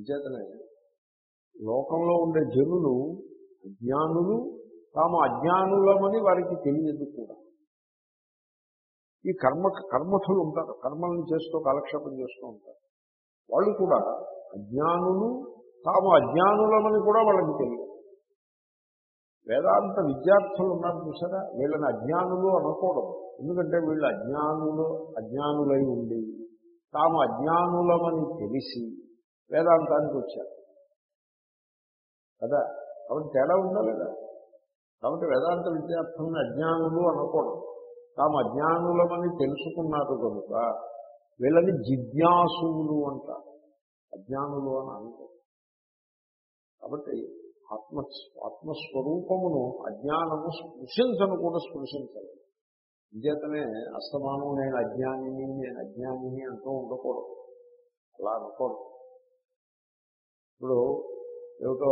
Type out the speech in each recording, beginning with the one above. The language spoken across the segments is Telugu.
అంచేతనే లోకంలో ఉండే జనులు అజ్ఞానులు తాము అజ్ఞానులమని వారికి తెలియదు కూడా. ఈ కర్మ కర్మఠులు ఉంటారు కర్మలను చేస్తూ కాలక్షేపం చేస్తూ ఉంటారు. వాళ్ళు కూడా అజ్ఞానులు తాము అజ్ఞానులమని కూడా వాళ్ళకి తెలియదు. వేదాంత విద్యార్థులు ఉన్నారు చూసారా? వీళ్ళని అజ్ఞానులు అనకూడదు. ఎందుకంటే వీళ్ళు అజ్ఞానులు అజ్ఞానులై ఉండి తాము అజ్ఞానులమని తెలిసి వేదాంతానికి వచ్చారు కదా? కాబట్టి తేడా ఉందా లేదా? కాబట్టి వేదాంత విద్యార్థులను అజ్ఞానులు అనకూడదు. తాము అజ్ఞానులమని తెలుసుకున్నారు కనుక వీళ్ళని జిజ్ఞాసులు అంటారు. అజ్ఞానులు అని అనుకో కాబట్టి ఆత్మ ఆత్మస్వరూపమును అజ్ఞానము స్పృశించను కూడా స్పృశించాలి ఇంచేతనే అస్తమానం నేను అజ్ఞానిని నేను అజ్ఞానిని అంటూ ఉండకూడదు. అలా అనుకోవడం ఇప్పుడు ఏమిటో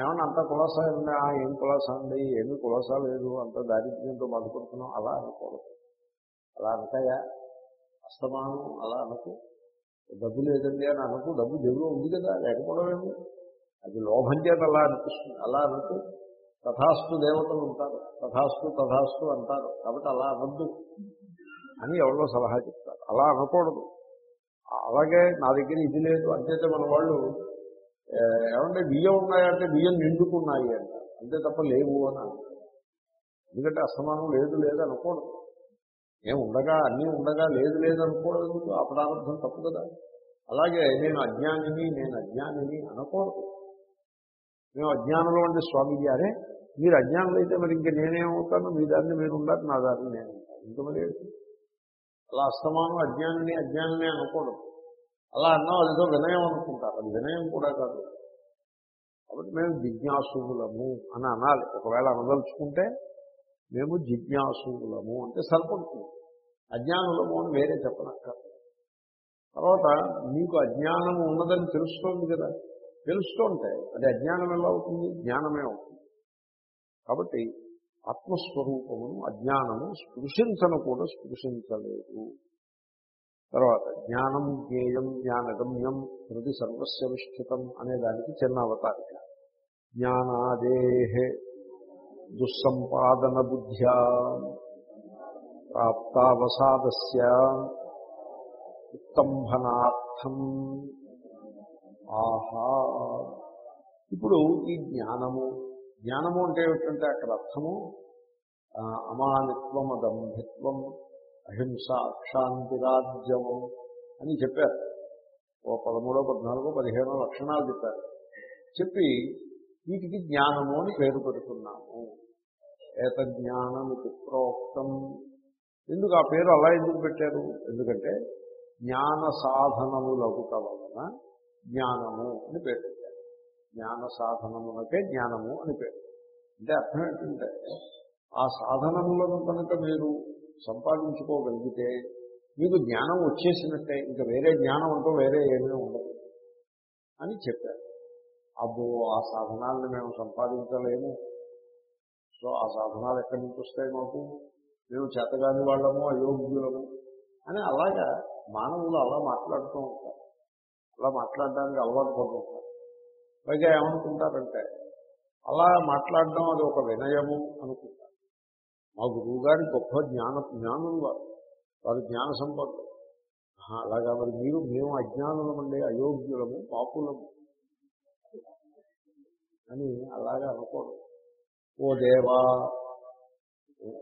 ఏమన్నా అంత కులాసా ఉంది? "ఆ, ఏం కులాసా అండి ఏమి కులాసా లేదు. అంత దారిద్ర్యంతో బాధపడుతున్నాం. అలా అనుకోవద్దు అలా అంటాయా అస్తమానం అలా అనకు. డబ్బు లేదండి అని అనకు. డబ్బు దేవుడు ఉంది కదా లేకపోవడం ఏమి? అది లోభం చేత అలా అనిపిస్తుంది. అలా అనకు. తథాస్తు దేవతలు ఉంటారు. తథాస్తు తథాస్తు అంటారు. కాబట్టి అలా అనద్దు అని ఎవరో సలహా చెప్తారు. అలా అనకూడదు. అలాగే నా దగ్గర ఇది లేదు. అంతేతే మన వాళ్ళు ఏమంటే బియ్యం ఉన్నాయంటే బియ్యం నిండుకున్నాయి అంట. అంతే తప్ప లేవు అని ఎందుకంటే అసమానం లేదు లేదు అనకూడదు ఏం ఉండగా అన్నీ ఉండగా లేదు లేదు అనుకోవడం ఆ ప్రారంభం తప్పు కదా. అలాగే నేను అజ్ఞానిని నేను అజ్ఞానిని అనకూడదు. మేము అజ్ఞానంలో అంటే స్వామీజీ అరే మీరు అజ్ఞానులు అయితే మరి ఇంక నేనేమవుతాను? మీ దాన్ని మీరు ఉండాలి నా దాన్ని నేను ఉంటాను మరి అలా అస్తమానం అజ్ఞానిని అజ్ఞానిని అనకూడదు. అలా అన్నాం అదితో వినయం అనుకుంటారు. అది వినయం కూడా కాదు. కాబట్టి మేము జిజ్ఞాసులము అని అనాలి. ఒకవేళ అనదలుచుకుంటే మేము జిజ్ఞాసులము అంటే సరిపడుతుంది. అజ్ఞానులము అని వేరే చెప్పనక్కర్లేదు. తర్వాత మీకు అజ్ఞానము ఉన్నదని తెలుస్తోంది కదా. తెలుస్తుంటే అది అజ్ఞానం ఎలా అవుతుంది? జ్ఞానమే అవుతుంది. కాబట్టి ఆత్మస్వరూపమును అజ్ఞానము స్పృశించను కూడా స్పృశించలేదు. తర్వాత జ్ఞానం జ్ఞేయం జ్ఞానగమ్యం హృది సర్వస్య విష్ఠితం అనే దానికి చిన్న అవతారిక. జ్ఞానాదేహే దుస్సంపాదన బుద్ధ్యా ప్రాప్తావసాదస్య ఉత్తంభనార్థం. ఆహా! ఇప్పుడు ఈ జ్ఞానము జ్ఞానము అంటే ఏమిటంటే అక్కడ అర్థము అమానిత్వం అదంభిత్వం అహింస అక్షాంతిరాజ్యము అని చెప్పారు. ఓ పదమూడో పద్నాలుగో పదిహేనో లక్షణాలు చెప్పారు. చెప్పి వీటికి జ్ఞానము అని పేరు పెడుతున్నాము. ఏతజ్ఞానమితి ప్రోక్తం. ఎందుకు ఆ పేరు అలా ఎందుకు పెట్టారు? ఎందుకంటే జ్ఞాన సాధనములగుట వలన జ్ఞానము అని పేరు పెట్టారు. జ్ఞాన సాధనములకే జ్ఞానము అని పేరు. అంటే అర్థం ఏంటంటే ఆ సాధనములను కనుక మీరు సంపాదించుకోగలిగితే మీకు జ్ఞానం వచ్చేసినట్టే ఇంకా వేరే జ్ఞానం అంటూ వేరే ఏమీ ఉండదు అని చెప్పారు. అబ్బో ఆ సాధనాలను మేము సంపాదించలేము. సో ఆ సాధనాలు ఎక్కడి నుంచి వస్తాయి మాకు? మేము చేతగాని వాళ్ళము అయోగ్యులము అని అలాగా మానవులు అలా మాట్లాడుతూ ఉంటారు. అలా మాట్లాడడానికి అలవాటు పడుతుంటారు పైగా ఏమనుకుంటారంటే అలా మాట్లాడడం అది ఒక వినయము అనుకుంటారు. ఆ గురువు గారి గొప్ప జ్ఞాన జ్ఞానం వారు వారు జ్ఞాన సంపద. అలాగా మరి మీరు మేము అజ్ఞానులమండి అయోగ్యులము పాపులము. అని అలాగా అనుకోడు ఓ దేవా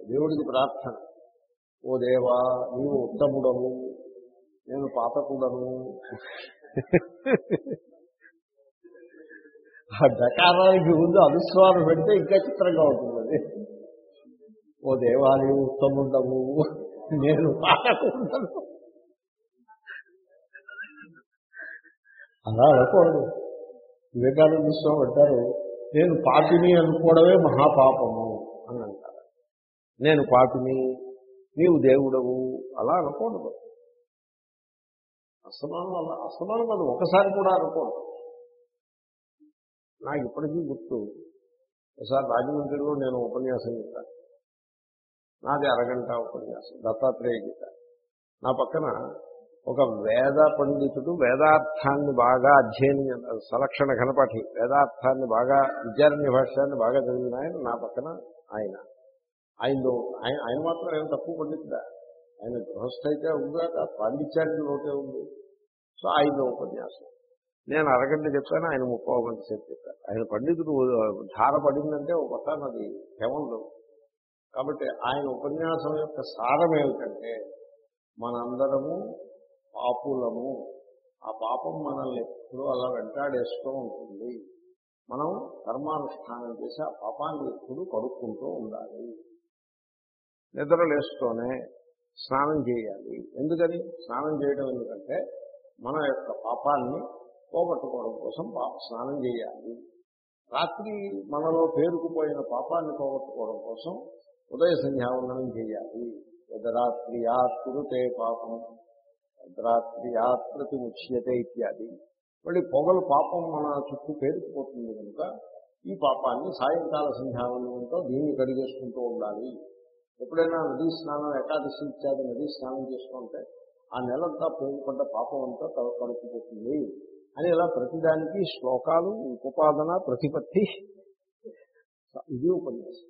దేవుడికి ప్రార్థన. ఓ దేవా నీవు ఉత్తముడము నేను పాతకుడను. ఆ డకారానికి ముందు అనుస్వారం పెడితే ఇంకా చిత్రంగా ఉంటుంది అది ఓ దేవా ఉత్తముండవు నేను పాడకుండను అలా అనకూడదు. వివేకానంద స్వామి అంటారు నేను పాపిని అనుకోవడమే మహాపాపము అని అంటారు. నేను పాపిని నీవు దేవుడవు అలా అనకూడదు. అసమానం అలా అసమానం అది ఒకసారి కూడా అనకూడదు. నాకు ఇప్పటికీ గుర్తు. ఒకసారి రాజమండ్రిలో నేను ఉపన్యాసం చెప్పాను. నాది అరగంట ఉపన్యాసం దత్తాత్రేయ గీత. నా పక్కన ఒక వేద పండితుడు వేదార్థాన్ని బాగా అధ్యయనం సలక్షణ ఘనపాఠి వేదార్థాన్ని బాగా విద్యారణ్య భాష్యాన్ని బాగా చదివిన ఆయన నా పక్కన ఆయన. ఆయనలో ఆయన ఆయన మాత్రం ఏం తక్కువ పండితుడా? ఆయన గృహస్థ అయితే ఉందాక పాండిత్యానికి లోటే ఉంది. సో ఆయన ఉపన్యాసం. నేను అరగంట చెప్పాను ఆయన ముప్పై గంట సేపు చెప్పాను ఆయన పండితుడు ధార పడిందంటే ఒక పక్కన అది కేవలం కాబట్టి ఆయన ఉపన్యాసం యొక్క సారం ఏమిటంటే మనందరము పాపులము. ఆ పాపం మనల్ని ఎప్పుడూ అలా వెంటాడేస్తూ ఉంటుంది. మనం కర్మానుష్ఠానం చేసి ఆ పాపాన్ని ఎప్పుడు కడుక్కుంటూ ఉండాలి. నిద్రలేస్తూనే స్నానం చేయాలి. ఎందుకని? స్నానం చేయడం ఎందుకంటే మన యొక్క పాపాన్ని పోగొట్టుకోవడం కోసం పాప స్నానం చేయాలి. రాత్రి మనలో పేరుకుపోయిన పాపాన్ని పోగొట్టుకోవడం కోసం ఉదయ సంధ్యావందనం చేయాలి. యదరాత్రియాత్ కురుతే పాపం యదరాత్రియాత్ ప్రతిముచ్యతే ఇత్యాది. మళ్ళీ పొగలు పాపం మన చుట్టూ పేరుకుపోతుంది కనుక ఈ పాపాన్ని సాయంకాల సంధ్యావందనంతో దీన్ని కడిగేసుకుంటూ ఉండాలి. ఎప్పుడైనా నదీ స్నానం ఏకాదశి ఇత్యాది నదీ స్నానం చేసుకుంటే ఆ నెలంతా పోగుపడ్డ పాపం అంతా కడుపుపోతుంది అని ఇలా ప్రతిదానికి శ్లోకాలు ఉపపాదన ప్రతిపత్తి ఇది ఉపన్యాసం.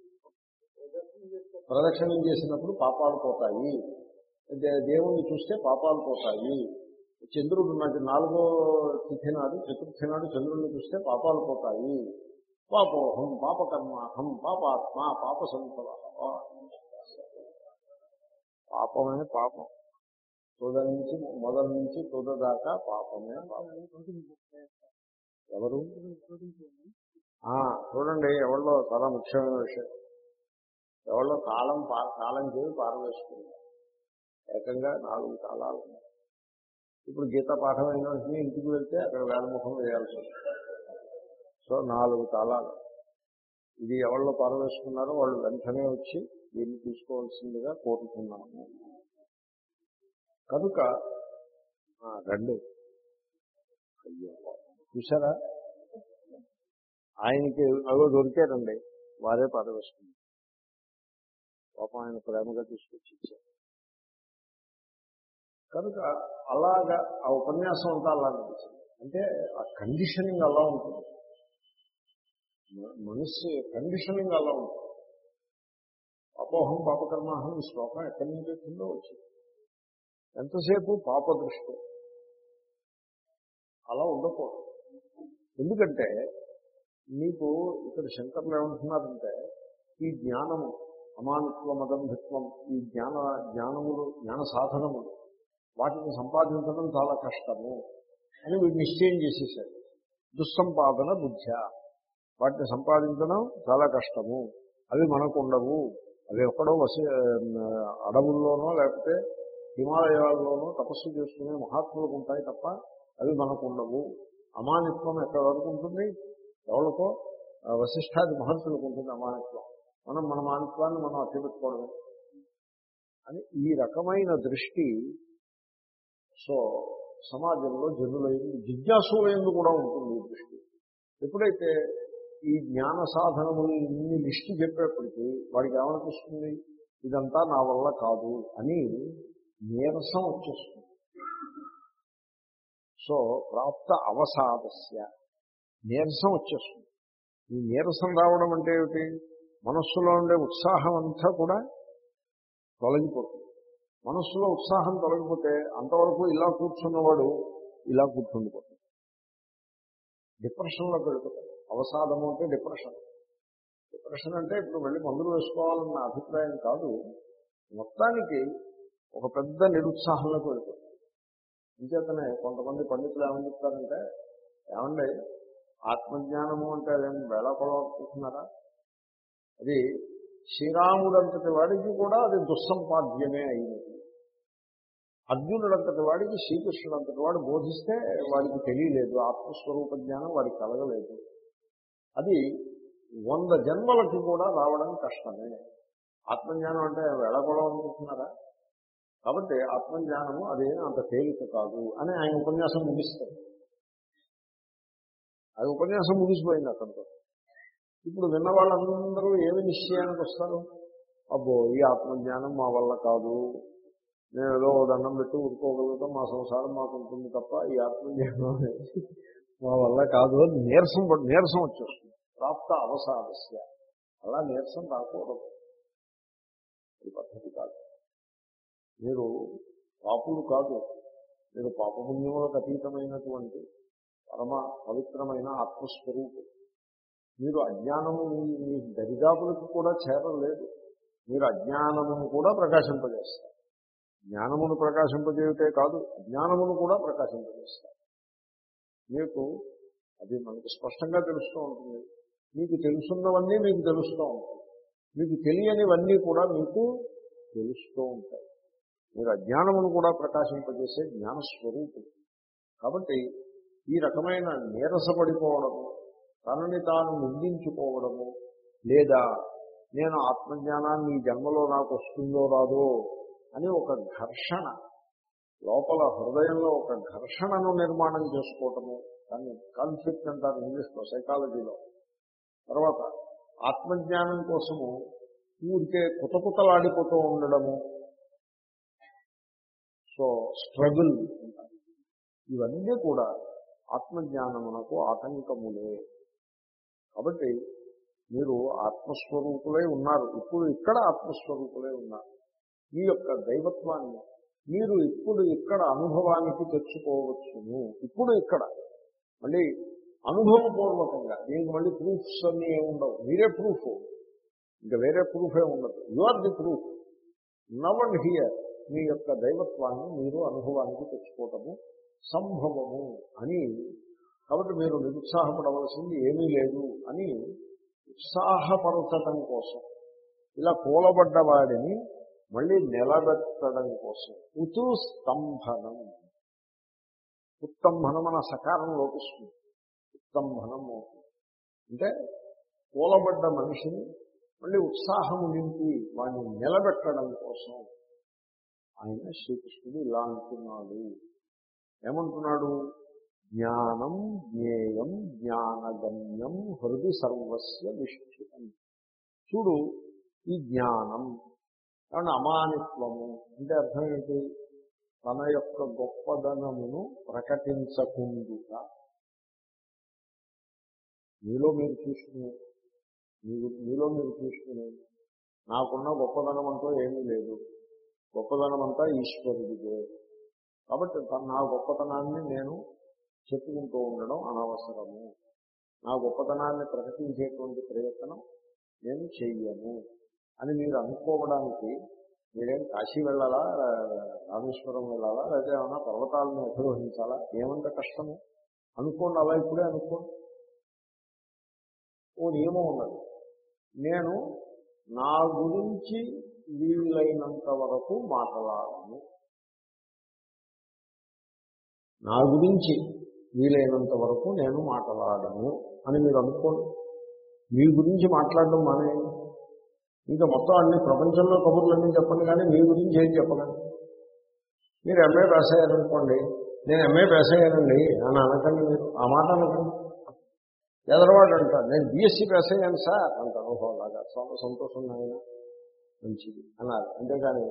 ప్రదక్షిణం చేసినప్పుడు పాపాలు పోతాయి. దే- దేవుణ్ణి చూస్తే పాపాలు పోతాయి. చంద్రుడు నాకు నాలుగో తిథి నాడు చతుర్థి నాడు చంద్రుడిని చూస్తే పాపాలు పోతాయి. పాపోహం పాపకర్మాహం పాపాత్మ పాప సంపద పాపమే పాపం. తుద నుంచి మొదల నుంచి తుద దాకా పాపమే పాపం. ఎవరు? ఆ, చూడండి ఎవరిలో చాలా ముఖ్యమైన విషయం. ఎవరిలో తాళం పా తాళం చేసి పారవేసుకున్నారు. ఏకంగా నాలుగు తాళాలు ఇప్పుడు గీత పాఠం అయిన వెంటనే ఇంటికి వెళ్తే అక్కడ వేలముఖం వేయాల్సి వస్తుంది. సో నాలుగు తాళాలు. ఇది ఎవరిలో పారవేసుకున్నారో వాళ్ళు వెంటనే వచ్చి దీన్ని తీసుకోవాల్సిందిగా కోరుతున్నాము. కనుక రండి. అయ్యో చూసారా ఆయనకి అవి దొరికారండి వారే పారవేసుకున్నారు. పాపం ఆయన ప్రేమగా తీసుకొచ్చి ఇచ్చారు కనుక అలాగా ఆ ఉపన్యాసం అంతా అలా నడిచింది అంటే ఆ కండిషనింగ్ అలా ఉంటుంది. మనస్సు కండిషనింగ్ అలా ఉంటుంది. అపోహం పాపకర్మాహం ఈ శ్లోకం ఎక్కడి నుంచి వచ్చిందో వచ్చింది. ఎంతసేపు? పాప దృష్టి. అలా ఉండకూడదు. ఎందుకంటే మీకు ఇక్కడ శంకర్లు ఏమంటున్నారంటే ఈ జ్ఞానము అమానిత్వ అదంభిత్వం ఈ జ్ఞాన జ్ఞానములు జ్ఞాన సాధనములు వాటిని సంపాదించడం చాలా కష్టము అని వీడు నిశ్చయం చేసేసాడు. దుస్సంపాదన బుద్ధ వాటిని సంపాదించడం చాలా కష్టము. అవి మనకు ఉండవు అవి ఎక్కడో వసి అడవుల్లోనో లేకపోతే హిమాలయాల్లోనో తపస్సు చేసుకునే మహాత్ములకు ఉంటాయి తప్ప అవి మనకు ఉండవు అమానిత్వం ఎక్కడ వరకు ఉంటుంది? ఎవరికో? ఆ, వశిష్ఠాది మహర్షులకు ఉంటుంది అమానిత్వం. మనం మన మానిత్వాన్ని మనం అట్టబెట్టుకోవడమే అని ఈ రకమైన దృష్టి సో సమాజంలో జనులైంది జిజ్ఞాసులైంది కూడా ఉంటుంది ఈ దృష్టి. ఎప్పుడైతే ఈ జ్ఞాన సాధనములు ఇన్ని లిస్టు చెప్పేప్పటికీ వాడికి ఏమనిపిస్తుంది? ఇదంతా నా వల్ల కాదు అని నీరసం వచ్చేస్తుంది. సో ప్రాప్త అవసాదస్య నీరసం వచ్చేస్తుంది. ఈ నీరసం రావడం అంటే ఏమిటి? మనస్సులో ఉండే ఉత్సాహం అంతా కూడా తొలగిపోతుంది. మనస్సులో ఉత్సాహం తొలగిపోతే అంతవరకు ఇలా కూర్చున్నవాడు ఇలా కూర్చుండిపోతుంది డిప్రెషన్లో పెడుతుంది అవసాదము అంటే డిప్రెషన్. డిప్రెషన్ అంటే ఇప్పుడు వెళ్ళి మందులు వేసుకోవాలన్న అభిప్రాయం కాదు. మొత్తానికి ఒక పెద్ద నిరుత్సాహంలోకి పెడుతుంది ఇంచేతనే కొంతమంది పండితులు ఏమని చెప్తారంటే ఏమండి ఆత్మజ్ఞానము అంటే అదేమి వేళ అనుకుంటున్నారా అది శ్రీరాముడంతటి వాడికి కూడా అది దుస్సంపాద్యమే అయినది. అర్జునుడంతటి వాడికి శ్రీకృష్ణుడంతటి వాడు బోధిస్తే వాడికి తెలియలేదు. ఆత్మస్వరూప జ్ఞానం వాడికి కలగలేదు. అది వంద జన్మలకి కూడా రావడం కష్టమే. ఆత్మజ్ఞానం అంటే వేళాకొలం అనుకుంటున్నారా? కాబట్టి ఆత్మజ్ఞానము అదే అంత తేలిక కాదు అని ఆయన ఉపన్యాసం ముగిస్తారు అది ఉపన్యాసం ముగిసిపోయింది అక్కడితో ఇప్పుడు విన్న వాళ్ళందరూ ఏమి నిశ్చయానికి వస్తారు? అబ్బో ఈ ఆత్మజ్ఞానం మా వల్ల కాదు. నేను ఏదో ఒక దండం పెట్టి ఊరుకోగలుగుతాం మా సంసారం మాకు ఉంటుంది తప్ప ఈ ఆత్మజ్ఞానం అనేది మా వల్ల కాదు అని నీరసం నీరసం వచ్చేస్తుంది. ప్రాప్త అవసాదస్య అలా నీరసం రాకూడదు. ఈ పద్ధతి కాదు. మీరు పాపులు కాదు. మీరు పాపపుణ్యములకు అతీతమైనటువంటి పరమ పవిత్రమైన ఆత్మస్వరూపం మీరు అజ్ఞానము మీ మీ దరిదాపులకు కూడా చేరలేదు మీరు అజ్ఞానమును కూడా ప్రకాశింపజేస్తారు. జ్ఞానమును ప్రకాశింపజేయటే కాదు అజ్ఞానమును కూడా ప్రకాశింపజేస్తారు. మీకు అది మనకు స్పష్టంగా తెలుస్తూ ఉంటుంది. మీకు తెలుసున్నవన్నీ మీకు తెలుస్తూ ఉంటాయి. మీకు తెలియనివన్నీ కూడా మీకు తెలుస్తూ ఉంటాయి. మీరు అజ్ఞానమును కూడా ప్రకాశింపజేసే జ్ఞానస్వరూపం కాబట్టి ఈ రకమైన నీరసపడిపోవడము తనని తాను నిందించుకోవడము లేదా నేను ఆత్మజ్ఞానాన్ని ఈ జన్మలో నాకు వస్తుందో రాదో అని ఒక ఘర్షణ లోపల హృదయంలో ఒక ఘర్షణను నిర్మాణం చేసుకోవటము దాన్ని కాన్ఫ్లిక్ట్ అంటారు ఇంగ్లీష్లో సైకాలజీలో తర్వాత ఆత్మజ్ఞానం కోసము ఊరికే కుతకుతలాడిపోతూ ఉండడము. సో స్ట్రగుల్ ఇవన్నీ కూడా ఆత్మజ్ఞానమునకు ఆటంకములే. కాబట్టి మీరు ఆత్మస్వరూపులై ఉన్నారు. ఇప్పుడు ఇక్కడ ఆత్మస్వరూపులై ఉన్నారు. మీ యొక్క దైవత్వాన్ని మీరు ఇప్పుడు ఇక్కడ అనుభవానికి తెచ్చుకోవచ్చును. ఇప్పుడు ఇక్కడ. మళ్ళీ అనుభవపూర్వకంగా. దీనికి మళ్ళీ ప్రూఫ్స్ అన్నీ ఉండవు. మీరే ప్రూఫ్. ఇంకా వేరే ప్రూఫే ఉండదు. You are the proof now and here మీ యొక్క దైవత్వాన్ని మీరు అనుభవానికి తెచ్చుకోవటము సంభవము అని కాబట్టి మీరు నిరుత్సాహపడవలసింది ఏమీ లేదు అని ఉత్సాహపరచడం కోసం. ఇలా కూలబడ్డ వాడిని మళ్ళీ నిలబెట్టడం కోసం. ఉతు స్తంభనం. ఉత్తంభనం అన్న సకారం లోపిస్తుంది. ఉత్తంభనం అవుతుంది. అంటే కూలబడ్డ మనిషిని మళ్ళీ ఉత్సాహము నింపి వాడిని నిలబెట్టడం కోసం ఆయన శ్రీకృష్ణుడు ఇలా అంటున్నాడు. ఏమంటున్నాడు? జ్ఞానం జ్ఞేయం జ్ఞానగమ్యం హృది సర్వస్య నిష్ఠితం చూడు ఈ జ్ఞానం కాబట్టి అమానిత్వము అంటే అర్థం ఏంటి? తన యొక్క గొప్పదనమును ప్రకటించకుండా మీలో మీరు చూసుకుని మీరు మీలో మీరు చూసుకుని నాకున్న గొప్పదనం అంటూ ఏమీ లేదు. గొప్పదనం అంతా ఈశ్వరుడిదే. కాబట్టి నా గొప్పతనాన్ని నేను చెప్పుకుంటూ ఉండడం అనవసరము. నా గొప్పతనాన్ని ప్రకటించేటువంటి ప్రయత్నం నేను చెయ్యను అని మీరు అనుకోవడానికి మీరేం కాశీ వెళ్ళాలా రామేశ్వరం వెళ్ళాలా లేదా ఏమైనా పర్వతాలను అధిరోహించాలా ఏమంత కష్టము? అనుకోండి అలా ఇప్పుడే అనుకోండి. ఓ నియమం ఉన్నది. నేను నా గురించి వీలైనంత వరకు మాట్లాడను. నా గురించి వీలైనంత వరకు నేను మాట్లాడను అని మీరు అనుకోండి. మీ గురించి మాట్లాడడం మానేయండి ఇంకా మొత్తం అన్ని ప్రపంచంలో కబుర్లన్నీ చెప్పండి కానీ మీ గురించి ఏం చెప్పగలను మీరు ఎంఏ పాస్ అయ్యారనుకోండి. నేను ఎంఏ పాస్ అయ్యానండి. అని అనకండి మీరు. ఆ మాట అనకండి. ఎదరవాడు అంటారు నేను బీఎస్సీ పాస్ అయ్యాను సార్. అంటాను అనుభవం అలాగా. చాలా సంతోషం ఆయన మంచిది అన్నారు. అంతేకాని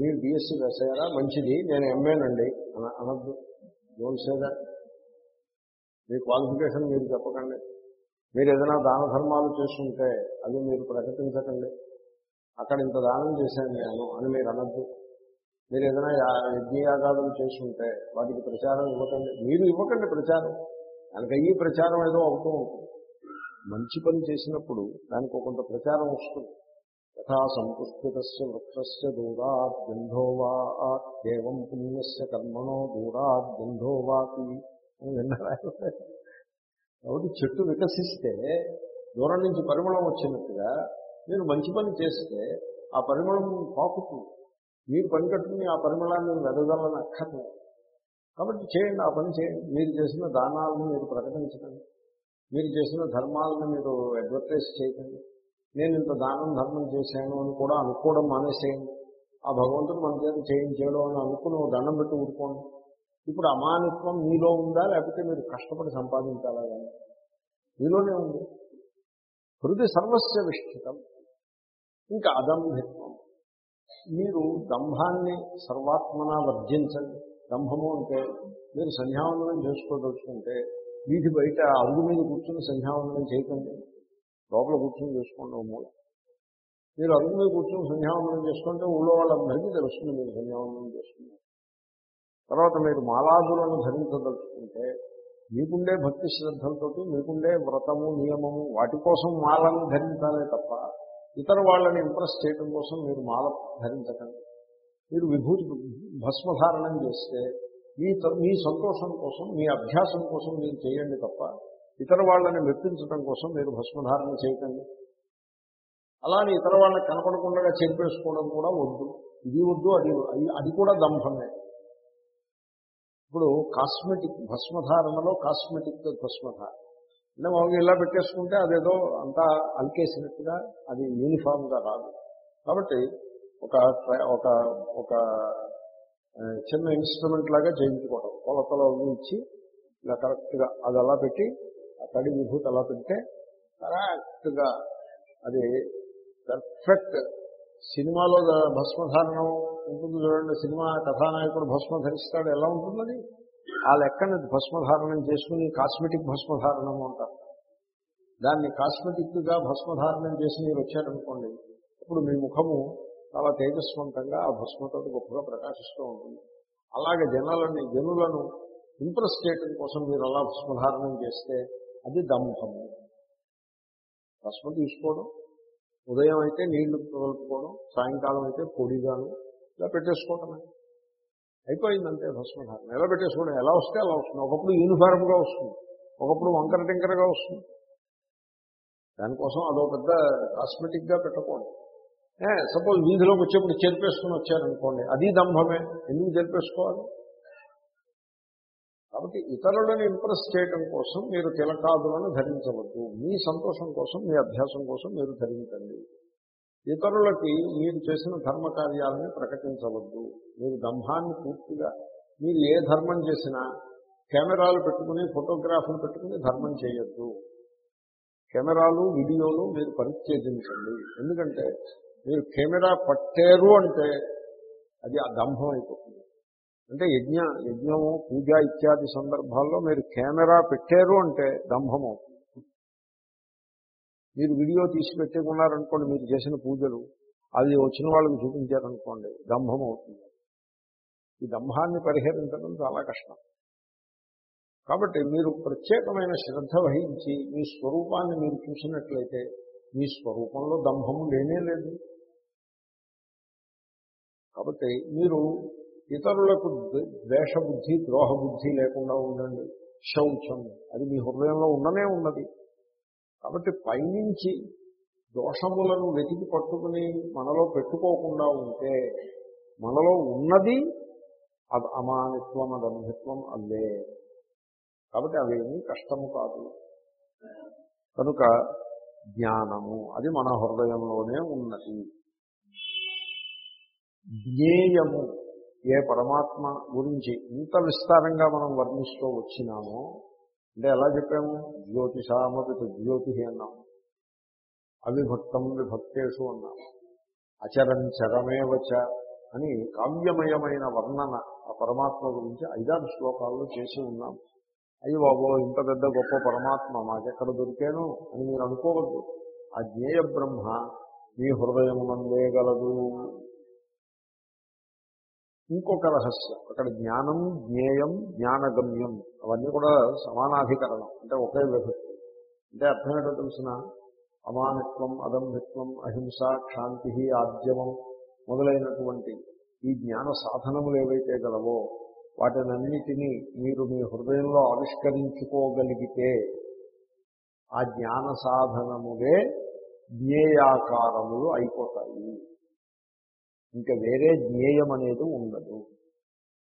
మీరు బీఎస్సీ పాస్ అయ్యారా? మంచిది. నేను ఎంఏనండి అన అనద్దు. డోంట్ సే దట్ మీ క్వాలిఫికేషన్ మీరు చెప్పకండి. మీరు ఏదైనా దాన ధర్మాలు చేస్తుంటే అది మీరు ప్రకటించకండి. అక్కడ ఇంత దానం చేశాను నేను అని మీరు అనద్దు. మీరు ఏదైనా యా- యజ్ఞయాగాదులు చేస్తుంటే వాటికి ప్రచారం ఇవ్వకండి. మీరు ఇవ్వకండి ప్రచారం. దానికి అయ్యి ప్రచారం ఏదో అవుతూ ఉంటుంది. మంచి పని చేసినప్పుడు దానికి కొంత ప్రచారం వస్తుంది. యథా సంపుష్పిత వృక్షస్య దూరాద్గంధో వా ఏవం పుణ్యస్ కర్మణో దూరాత్ వాకి అని విన్నారా కాబట్టి చెట్టు వికసిస్తే దూరం నుంచి పరిమళం వచ్చినట్టుగా మీరు మంచి పని చేస్తే ఆ పరిమళం పాకుతుంది మీరు పని కట్టుకుని ఆ పరిమళాన్ని వెదజల్లని అక్కర్లేదు. కాబట్టి చేయండి ఆ పని చేయండి. మీరు చేసిన దానాలను మీరు ప్రకటించకండి. మీరు చేసిన ధర్మాలను మీరు అడ్వర్టైజ్ చేయకండి. నేను ఇంత దానం ధర్మం చేశాను అని కూడా అనుకోవడం మానేసేయండి. ఆ భగవంతుడు మన చేత చేయించాడు అని అనుకుని దండం పెట్టి ఊరుకోండి. ఇప్పుడు అమానిత్వం మీలో ఉందా లేకపోతే మీరు కష్టపడి సంపాదించాలా కానీ? మీలోనే ఉంది. హృది సర్వస్య విష్ఠితం. ఇంకా అదంభిత్వం. మీరు దంభాన్ని సర్వాత్మన వర్జించండి. దంభము అంటే మీరు సంధ్యావందనం చేసుకోదలుచుకుంటే వీధి బయట అడుగు మీద కూర్చుని సంధ్యావందనం చేయకండి. లోపల కూర్చొని చేసుకోండి మూల. మీరు అడుగు మీద కూర్చొని సంధ్యావందనం చేసుకుంటే ఊళ్ళో వాళ్ళందరికీ తెలుస్తుంది మీరు సంధ్యావందనం చేసుకున్నారు తర్వాత మీరు మాలాదులను ధరించదలుచుకుంటే మీకుండే భక్తి శ్రద్ధలతో మీకుండే వ్రతము నియమము వాటి కోసం మాలను ధరించాలే తప్ప ఇతర వాళ్ళని ఇంప్రెస్ చేయడం కోసం మీరు మాల ధరించకండి. మీరు విభూతి భస్మధారణం చేస్తే మీ మీ సంతోషం కోసం మీ అభ్యాసం కోసం మీరు చేయండి తప్ప ఇతర వాళ్ళని మెప్పించడం కోసం మీరు భస్మధారణ చేయకండి. అలానే ఇతర వాళ్ళకి కనపడకుండా చెప్పేసుకోవడం కూడా వద్దు. ఇది వద్దు అది అది- కూడా దంభమే. ఇప్పుడు కాస్మెటిక్ భస్మధారణలో కాస్మెటిక్ భస్మధారణ. అంటే మామూలుగా ఇలా పెట్టేసుకుంటే అదేదో అంతా అలికేసినట్టుగా అది యూనిఫామ్గా రాదు. కాబట్టి ఒక ఒక ఒక చిన్న ఇన్స్ట్రుమెంట్ లాగా చేయించుకోవడం. కొలతలో ఇచ్చి ఇలా కరెక్ట్గా అది అలా పెట్టి తడి విభూతి అలా పెడితే కరెక్ట్గా అది పర్ఫెక్ట్ సినిమాలో భస్మధారణం ఉంటుంది చూడండి సినిమా కథానాయకుడు భస్మ ధరిస్తాడు. ఎలా ఉంటుందని ఆ లెక్కని భస్మధారణం చేసుకుని కాస్మెటిక్ భస్మధారణం అంటారు. దాన్ని కాస్మెటిక్గా భస్మధారణం చేసి మీరు వచ్చారనుకోండి ఇప్పుడు మీ ముఖము చాలా తేజస్వంతంగా ఆ భస్మతో గొప్పగా ప్రకాశిస్తూ ఉంటుంది. అలాగే జనాలని జనులను ఇంప్రెస్ చేయడం కోసం మీరు అలా భస్మధారణం చేస్తే అది దంభము రసము తీసుకోవడం ఉదయం అయితే నీళ్ళు కలుపుకోవడం సాయంకాలం అయితే పొడిగాను ఇలా పెట్టేసుకోవటమే అయిపోయిందంటే భస్మధారణ. ఎలా పెట్టేసుకోవడం? ఎలా వస్తే అలా వస్తుంది. ఒకప్పుడు యూనిఫార్మ్గా వస్తుంది. ఒకప్పుడు వంకర టింకరగా వస్తుంది. దానికోసం అదో పెద్ద కాస్మెటిక్గా పెట్టకూడదు. సపోజ్ వీధిలోకి వచ్చేప్పుడు చెరిపేసుకుని వచ్చారనుకోండి అది దంభమే ఎందుకు చెరిపేసుకోవాలి? కాబట్టి ఇతరులను ఇంప్రెస్ చేయడం కోసం మీరు తిలకాదులను ధరించవద్దు. మీ సంతోషం కోసం మీ అభ్యాసం కోసం మీరు ధరించండి. ఇతరులకి మీరు చేసిన ధర్మ కార్యాలని ప్రకటించవద్దు. మీరు దంభాన్ని పూర్తిగా మీరు ఏ ధర్మం చేసినా కెమెరాలు పెట్టుకుని ఫోటోగ్రాఫ్లు పెట్టుకుని ధర్మం చేయొద్దు. కెమెరాలు వీడియోలు మీరు పరిచ్ఛేదించండి ఎందుకంటే మీరు కెమెరా పట్టారు అంటే అది ఆ దంభం అయిపోతుంది. అంటే యజ్ఞ యజ్ఞము పూజ ఇత్యాది సందర్భాల్లో మీరు కెమెరా పెట్టారు అంటే దంభం అవుతుంది మీరు వీడియో తీసి పెట్టుకున్నారనుకోండి మీరు చేసిన పూజలు అది వచ్చిన వాళ్ళకి చూపించారనుకోండి దంభం అవుతుంది. ఈ దంభాన్ని పరిహరించడం చాలా కష్టం. కాబట్టి మీరు ప్రత్యేకమైన శ్రద్ధ వహించి మీ స్వరూపాన్ని మీరు చూసినట్లయితే మీ స్వరూపంలో దంభము లేనే లేదు. కాబట్టి మీరు ఇతరులకు ద్వేషబుద్ధి ద్రోహబుద్ధి లేకుండా ఉండండి. శౌచం అది మీ హృదయంలో ఉండనే ఉన్నది. కాబట్టి పైనుంచి దోషములను వెతికి పట్టుకుని మనలో పెట్టుకోకుండా ఉంటే మనలో ఉన్నది అది అమానిత్వం అదంభిత్వం అల్లే. కాబట్టి అవేమీ కష్టము కాదు. కనుక జ్ఞానము అది మన హృదయంలోనే ఉన్నది. జ్ఞేయము. ఏ పరమాత్మ గురించి ఇంత విస్తారంగా మనం వర్ణిస్తూ వచ్చినామో అంటే ఎలా చెప్పాము? జ్యోతిషామపిత జ్యోతి అన్నాము అవిభక్తం విభక్తేషు అన్నాము అచరం చరమేవచ అని కావ్యమయమైన వర్ణన ఆ పరమాత్మ గురించి ఐదారు శ్లోకాల్లో చేసి ఉన్నాం. అయ్యి బాబో ఇంత పెద్ద గొప్ప పరమాత్మ మాకెక్కడ దొరికాను అని మీరు అనుకోవద్దు. ఆ జ్ఞేయ బ్రహ్మ మీ హృదయమునందే గలదు. ఇంకొక రహస్యం. అక్కడ జ్ఞానం జ్ఞేయం జ్ఞానగమ్యం అవన్నీ కూడా సమానాధికరణం. అంటే ఒకే విభక్తి అంటే అర్థం ఏంటో తెలిసిన? అమానిత్వం అదంభిత్వం అహింస క్షాంతి ఆద్యమం మొదలైనటువంటి ఈ జ్ఞాన సాధనములు ఏవైతే గలవో వాటినన్నిటినీ మీరు మీ హృదయంలో ఆవిష్కరించుకోగలిగితే ఆ జ్ఞాన సాధనములే జ్ఞేయాకారములు అయిపోతాయి. ఇంకా వేరే జ్ఞేయం అనేది ఉండదు.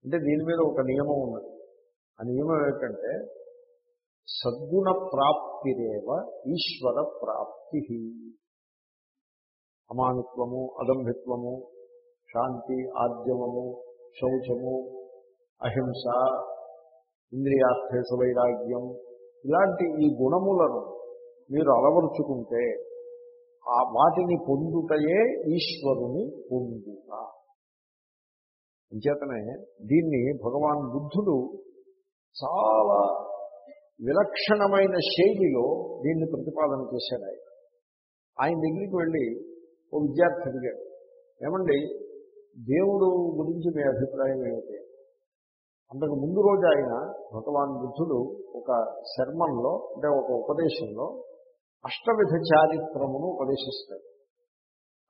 అంటే దీని మీద ఒక నియమం ఉన్నది. ఆ నియమం ఏంటంటే సద్గుణ ప్రాప్తిరేవ ఈశ్వర ప్రాప్తి. అమానిత్వము అదంభిత్వము శాంతి ఆద్యమము శౌచము అహింస ఇంద్రియార్థేశ వైరాగ్యం ఇలాంటి ఈ గుణములను మీరు అలవరుచుకుంటే ఆ వాటిని పొందుటయే ఈశ్వరుని పొందుట. అంచేతనే దీన్ని భగవాన్ బుద్ధుడు చాలా విలక్షణమైన శైలిలో దీన్ని ప్రతిపాదన చేశాడు ఆయన. ఆయన దగ్గరికి వెళ్ళి ఓ విద్యార్థి అడిగాడు ఏమండి దేవుడు గురించి మీ అభిప్రాయం ఏమిటి? అంతకు ముందు రోజు ఆయన భగవాన్ బుద్ధుడు ఒక శర్మంలో అంటే ఒక ఉపదేశంలో అష్టవిధ చారిత్రమును ఉపదేశిస్తాడు.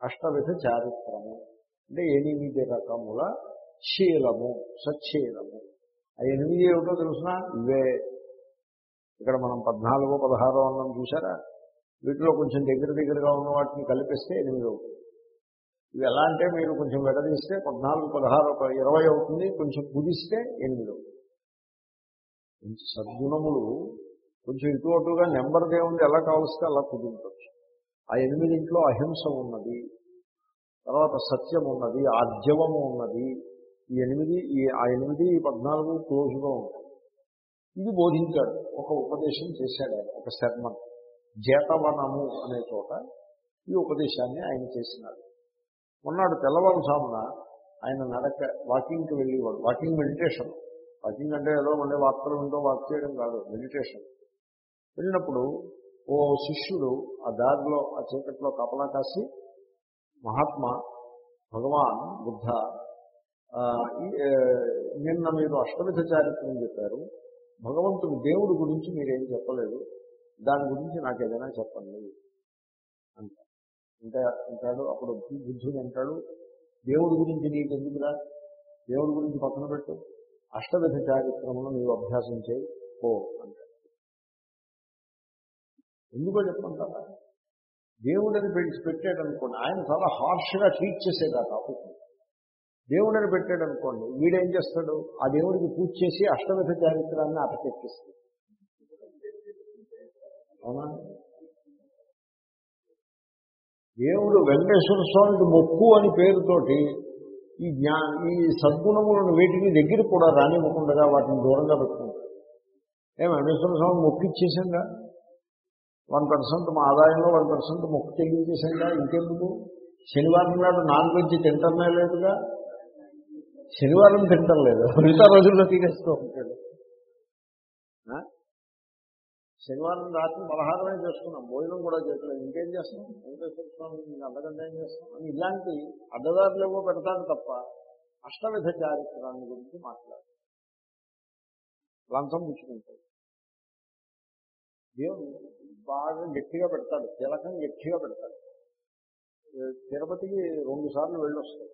అష్టవిధ చారిత్రము అంటే ఎనిమిది రకముల శీలము సచ్చీలము ఆ ఎనిమిది ఏమిటో తెలుసిన? ఇవే ఇక్కడ మనం పద్నాలుగో పదహారో అన్నం చూసారా వీటిలో కొంచెం దగ్గర దగ్గరగా ఉన్న వాటిని కలిపిస్తే ఎనిమిది అవుతుంది. ఇవి ఎలా అంటే మీరు కొంచెం విడదీస్తే పద్నాలుగు పదహారు ఇరవై అవుతుంది కొంచెం కుదిస్తే ఎనిమిది అవుతుంది. సద్గుణములు కొంచెం ఇటు అటుగా నెంబర్ దేవుంది ఎలా కావలిస్తే అలా కుదురుతుంది. ఆ ఎనిమిదింట్లో అహింస ఉన్నది తర్వాత సత్యం ఉన్నది ఆర్జవము ఉన్నది. ఈ ఎనిమిది ఈ ఆ ఎనిమిది ఈ పద్నాలుగు క్లోజ్గా ఉంటాయి. ఇది బోధించాడు ఒక ఉపదేశం చేశాడు ఆయన ఒక శర్మన్ జేతవనము అనే చోట ఈ ఉపదేశాన్ని ఆయన చేసినాడు. మొన్నాడు తెల్లవారుజామున ఆయన నడక వాకింగ్కి వెళ్ళేవాడు వాకింగ్ మెడిటేషన్. వాకింగ్ అంటే ఏదో మళ్ళీ వార్తలు ఉందో వాక్ చేయడం కాదు మెడిటేషన్. వెళ్ళినప్పుడు ఓ శిష్యుడు ఆ దారిలో ఆ చీకట్లో కపలా కాసి మహాత్మా భగవాన్ బుద్ధ ఈ- నిన్న మీరు అష్టవిధ చారిత్రం చెప్పారు. భగవంతుడు దేవుడి గురించి మీరేం చెప్పలేదు. దాని గురించి నాకు ఏదైనా చెప్పండి. అంట. అంటే అంటాడు అప్పుడు బుద్ధుడు అంటాడు దేవుడి గురించి నీకు ఎందుకురా? దేవుడి గురించి పక్కన పెట్టు. అష్టవిధ చారిత్రమును నీవు అభ్యాసం చేయి. పో అంటాడు. ఎందుకో చెప్పంటారా దేవుడని పెట్టి పెట్టాడు అనుకోండి ఆయన చాలా హార్ష్గా ట్రీట్ చేసేది ఆ టాపిక్. దేవుడని పెట్టాడు అనుకోండి వీడేం చేస్తాడు? ఆ దేవుడికి పూజ చేసి అష్టవిధ చారిత్రాన్ని అటకెక్కిస్తాడు అవునా? దేవుడు వెంకటేశ్వర స్వామికి మొక్కు అని పేరుతోటి ఈ జ్ఞా ఈ సద్గుణములను వీటిని దగ్గర కూడా రానివ్వకుండా వాటిని దూరంగా పెట్టుకుంటాడు. ఏం వెంకటేశ్వర స్వామి మొక్కు ఇచ్చేసాగా వన్ పర్సెంట్ మా ఆదాయంలో వన్ పర్సెంట్ మొక్కు చెల్లించేసాగా ఇంకెందుకు? శనివారం నాడు నాన్ వెజ్ తింటమే లేదుగా? శనివారం తింటం లేదు. మిగతా రోజుల్లో తినేస్తూ ఉంటాడు. శనివారం రాత్రి పలహారమే చేసుకున్నాం. భోజనం కూడా చేయట్లేదు. ఇంకేం చేస్తాం? వెంకటేశ్వర స్వామి ఇంకా అంతకంటే ఏం చేస్తాం? అని ఇలాంటి అడ్డదారులు ఏవో పెడతాను తప్ప అష్టవిధ చారిత్రాన్ని గురించి మాట్లాడు లంచం పుచ్చుకుంటాడు దేవుడు బాగా గట్టిగా పెడతాడు. తిలకం గట్టిగా పెడతాడు. తిరుపతికి రెండు సార్లు వెళ్ళొస్తాడు.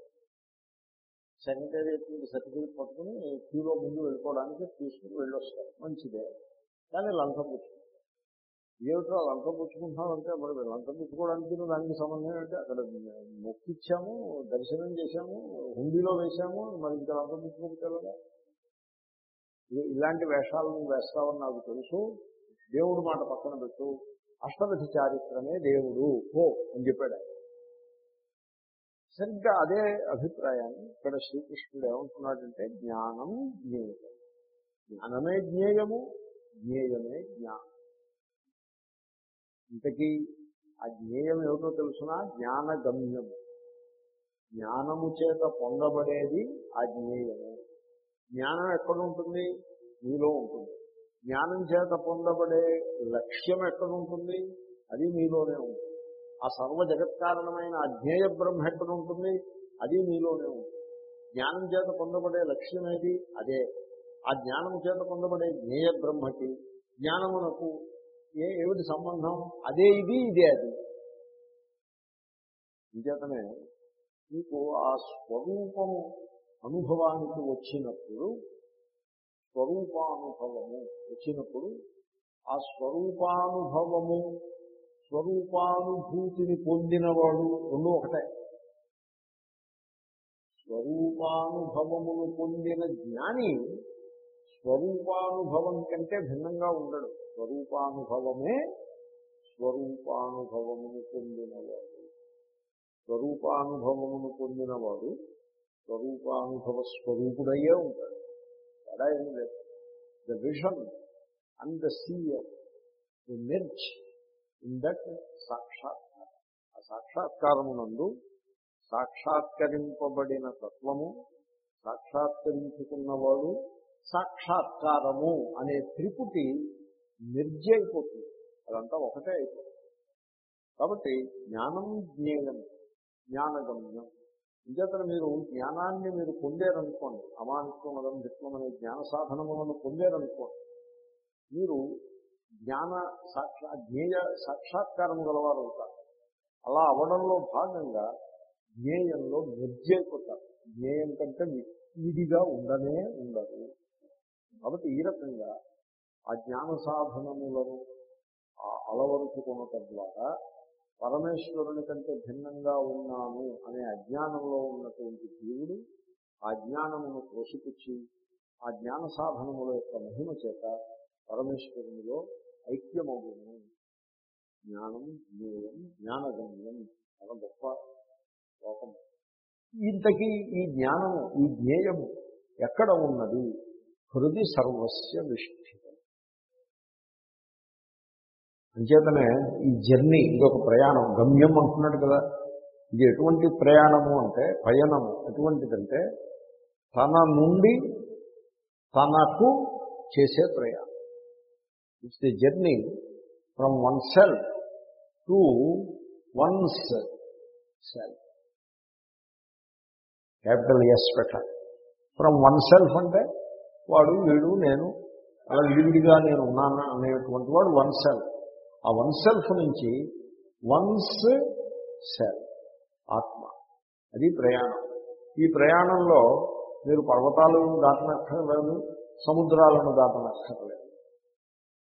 సెక్రటేరియట్ నుంచి సర్టిఫికేట్ పట్టుకుని క్యూలో ముందు వెళ్ళిపోవడానికి తీసుకుని వెళ్ళొస్తారు మంచిదే. కానీ లంచం పుచ్చుకుంటాడు. ఏమిటో లంచం పుచ్చుకుంటున్నాం అంటే మరి లంచం పుచ్చుకోవడానికి దానికి సంబంధం ఏంటంటే అక్కడ మొక్కిచ్చాము దర్శనం చేశాము హుండీలో వేశాము మరి ఇంకా లంచం పుచ్చుకుంటే ఇలాంటి వేషాలను వేస్తామని నాకు తెలుసు. దేవుడు మాట పక్కన పెట్టు. అష్టవిధ చారిత్రమే దేవుడు. హో అని చెప్పాడు సరిగ్గా అదే అభిప్రాయాన్ని ఇక్కడ శ్రీకృష్ణుడు ఏమంటున్నాడంటే జ్ఞానం జ్ఞేయం జ్ఞానమే జ్ఞేయము జ్ఞేయమే జ్ఞానం. ఇంతకీ ఆ జ్ఞేయం ఏమిటో తెలుసునా? జ్ఞానగమ్యము. జ్ఞానము చేత పొందబడేది ఆ జ్ఞేయమే. జ్ఞానం ఎక్కడ ఉంటుంది? మీలో ఉంటుంది. జ్ఞానం చేత పొందబడే లక్ష్యం ఎక్కడ ఉంటుంది అది మీలోనే ఉంటుంది. ఆ సర్వ జగత్కారణమైన అజ్ఞేయ బ్రహ్మ ఎక్కడ ఉంటుంది అది మీలోనే ఉంటుంది. జ్ఞానం చేత పొందబడే లక్ష్యం ఏది? అదే. ఆ జ్ఞానం చేత పొందబడే జ్ఞేయ బ్రహ్మకి జ్ఞానమునకు ఏ ఏమిటి సంబంధం? అదే ఇది ఇదే అది. ఇంకేతనే మీకు ఆ స్వరూపము అనుభవానికి వచ్చినప్పుడు స్వరూపానుభవము వచ్చినప్పుడు ఆ స్వరూపానుభవము స్వరూపానుభూతిని పొందినవాడు రెండు ఒకటే. స్వరూపానుభవమును పొందిన జ్ఞాని స్వరూపానుభవం కంటే భిన్నంగా ఉండడు. స్వరూపానుభవమే స్వరూపానుభవమును పొందినవాడు. స్వరూపానుభవమును పొందినవాడు స్వరూపానుభవ స్వరూపుడయ్యే ఉంటాడు. తేడా ఏమి లేదు. The vision and the seer the in that సాక్షాత్ ఆ సాక్షాత్కారమునందు సాక్షాత్కరింపబడిన తత్వము సాక్షాత్కరించుకున్నవాడు సాక్షాత్కారము అనే త్రిపుటి నిర్జ అయిపోతుంది అదంతా ఒకటే అయిపోతుంది. కాబట్టి జ్ఞానం జ్ఞేయం జ్ఞానగమ్యం. ఇంకేతను మీరు జ్ఞానాన్ని మీరు పొందారనుకోండి అమానిత్వం అదం అనే జ్ఞాన సాధనములను పొందారనుకోండి మీరు జ్ఞాన సాక్షా జ్ఞేయ సాక్షాత్కారం గలవారు అవుతారు. అలా అవడంలో భాగంగా జ్ఞేయంలో మెర్జి అయిపోతారు జ్ఞేయం కంటే విడిగా ఉండనే ఉండదు. కాబట్టి ఈ రకంగా ఆ జ్ఞాన సాధనములను అలవరుచుకోవటం ద్వారా పరమేశ్వరుని కంటే భిన్నంగా ఉన్నాను అనే అజ్ఞానంలో ఉన్నటువంటి జీవుడు ఆ జ్ఞానమును పోషిపుచ్చి ఆ జ్ఞాన సాధనముల యొక్క మహిమ చేత పరమేశ్వరునిలో ఐక్యమవును జ్ఞానం జ్ఞేయం జ్ఞానగమ్యం చాలా గొప్ప లోకం ఇంతకీ ఈ జ్ఞానము ఈ జ్ఞేయము ఎక్కడ ఉన్నది? హృది సర్వస్య విష్ఠితం. అంచేతనే ఈ జర్నీ ఇదొక ప్రయాణం గమ్యం అంటున్నాడు కదా. ఇది ఎటువంటి ప్రయాణము అంటే పయనము ఎటువంటిదంటే తన నుండి తనకు చేసే ప్రయాణం. It's the journey from one self to one's self capital S పెట్టాలి ఫ్రమ్ వన్ సెల్ఫ్ అంటే వాడు వీడు నేను అలా విడివిడిగా నేను ఉన్నాను అనేటువంటి వాడు వన్ సెల్ఫ్ ఆ వన్ సెల్ఫ్ నుంచి వన్స్ సెల్ఫ్ ఆత్మ. అది ప్రయాణం. ఈ ప్రయాణంలో మీరు పర్వతాలను దాటనక్కర్లేదు సముద్రాలను దాటనక్కర్లేదు.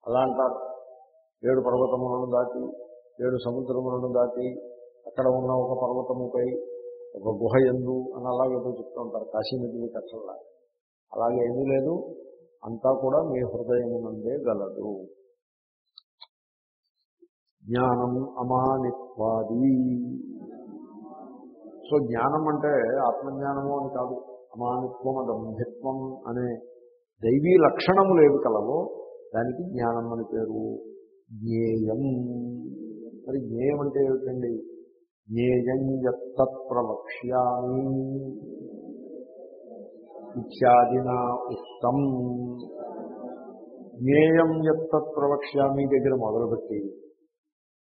అలా అంటారు. ఏడు పర్వతములను దాటి ఏడు సముద్రములను దాటి అక్కడ ఉన్న ఒక పర్వతముపై ఒక గుహ ఎందు అని అలాగేదో చెప్తూ ఉంటారు. కాశీనది కథల్లా అలాగే ఏమీ లేదు. అంతా కూడా మీ హృదయమునందే గలదు. జ్ఞానం అమానిత్వాది. సో జ్ఞానం అంటే ఆత్మజ్ఞానము అని కాదు. అమానిత్వం అదంభిత్వం అనే దైవీ లక్షణములు ఏవి కలవో దానికి జ్ఞానం అని పేరు. జ్ఞేయం. మరి జ్ఞేయం అంటే ఏమిటండి? జ్ఞేయం ప్రవక్ష్యామి ఇత్యాదినా ఉత్తం జ్ఞేయం యత్తత్ ప్రవక్ష్యామి దగ్గర మొదలుపెట్టి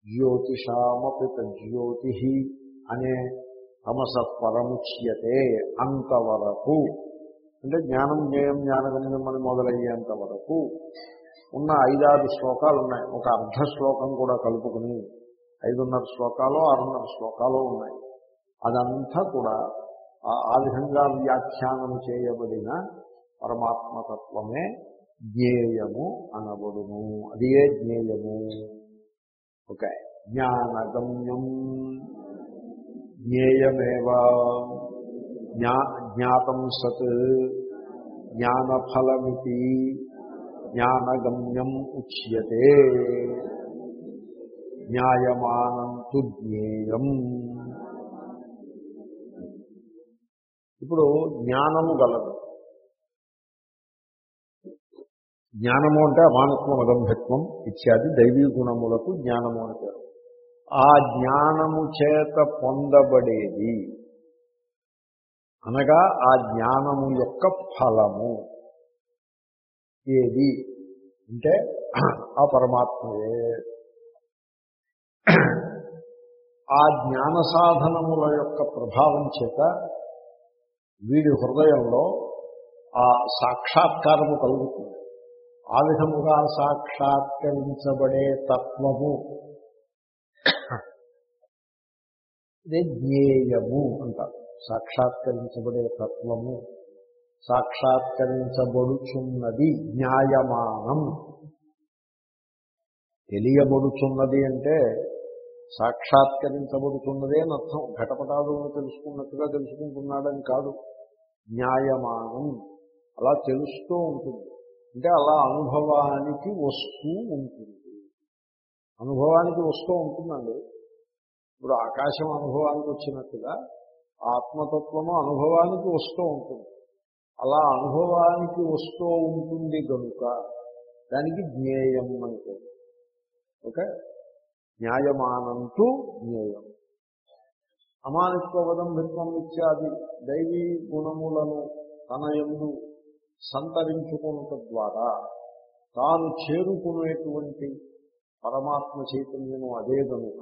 జ్యోతిషామపి జ్యోతి అనే తమస పరముచ్యతే అంతవరకు. అంటే జ్ఞానం జ్ఞేయం జ్ఞానగమ్యం అని మొదలయ్యేంత వరకు ఉన్న ఐదారు శ్లోకాలు ఉన్నాయి ఒక అర్ధ శ్లోకం కూడా కలుపుకుని ఐదున్నర శ్లోకాలు ఆరున్నర శ్లోకాలు ఉన్నాయి. అదంతా కూడా ఆ విధంగా వ్యాఖ్యానం చేయబడిన పరమాత్మతత్వమే జ్ఞేయము అనబడును. అదే జ్ఞేయము? ఓకే. జ్ఞానగమ్యం. జ్ఞేయమేవా? జ్ఞా జ్ఞాతం సత్. జ్ఞానఫలమితి. జ్ఞానగమ్యం ఉచ్యతే. జ్ఞాయమానం తు జ్ఞేయం. ఇప్పుడు జ్ఞానము గలదు. జ్ఞానము అంటే అమానత్వం అగంభత్వం ఇత్యాది దైవీ గుణములకు జ్ఞానము అంటారు ఆ జ్ఞానము చేత పొందబడేది అనగా ఆ జ్ఞానము యొక్క ఫలము. ఏది? అంటే ఆ పరమాత్మయే. ఆ జ్ఞాన సాధనముల యొక్క ప్రభావం చేత వీడి హృదయంలో ఆ సాక్షాత్కారము కలుగుతుంది. ఆ విధముగా సాక్షాత్కరించబడే తత్వము. ఇదే జ్ఞేయము అంటారు. సాక్షాత్కరించబడే తత్వము. సాక్షాత్కరించబడుచున్నది న్యాయమానం. తెలియబడుచున్నది అంటే సాక్షాత్కరించబడుతున్నదే అని అర్థం. ఘటపటాలను తెలుసుకున్నట్టుగా తెలుసుకుంటున్నాడని కాదు. న్యాయమానం. అలా తెలుస్తూ ఉంటుంది. అంటే అలా అనుభవానికి వస్తూ ఉంటుంది. అనుభవానికి వస్తూ ఉంటుందండి. ఇప్పుడు ఆకాశం అనుభవానికి వచ్చినట్టుగా ఆత్మతత్వము అనుభవానికి వస్తూ ఉంటుంది. అలా అనుభవానికి వస్తూ ఉంటుంది కనుక దానికి జ్ఞేయం అంటే ఓకే? న్యాయమానంతు జ్ఞేయం. అమానిత్వవదం భిత్వం ఇత్యాది దైవీ గుణములను తన ఎందు సంతరించుకున్నట ద్వారా తాను చేరుకునేటువంటి పరమాత్మ చైతన్యము అదే కనుక